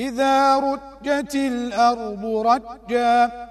إذا رجت الأرض رجا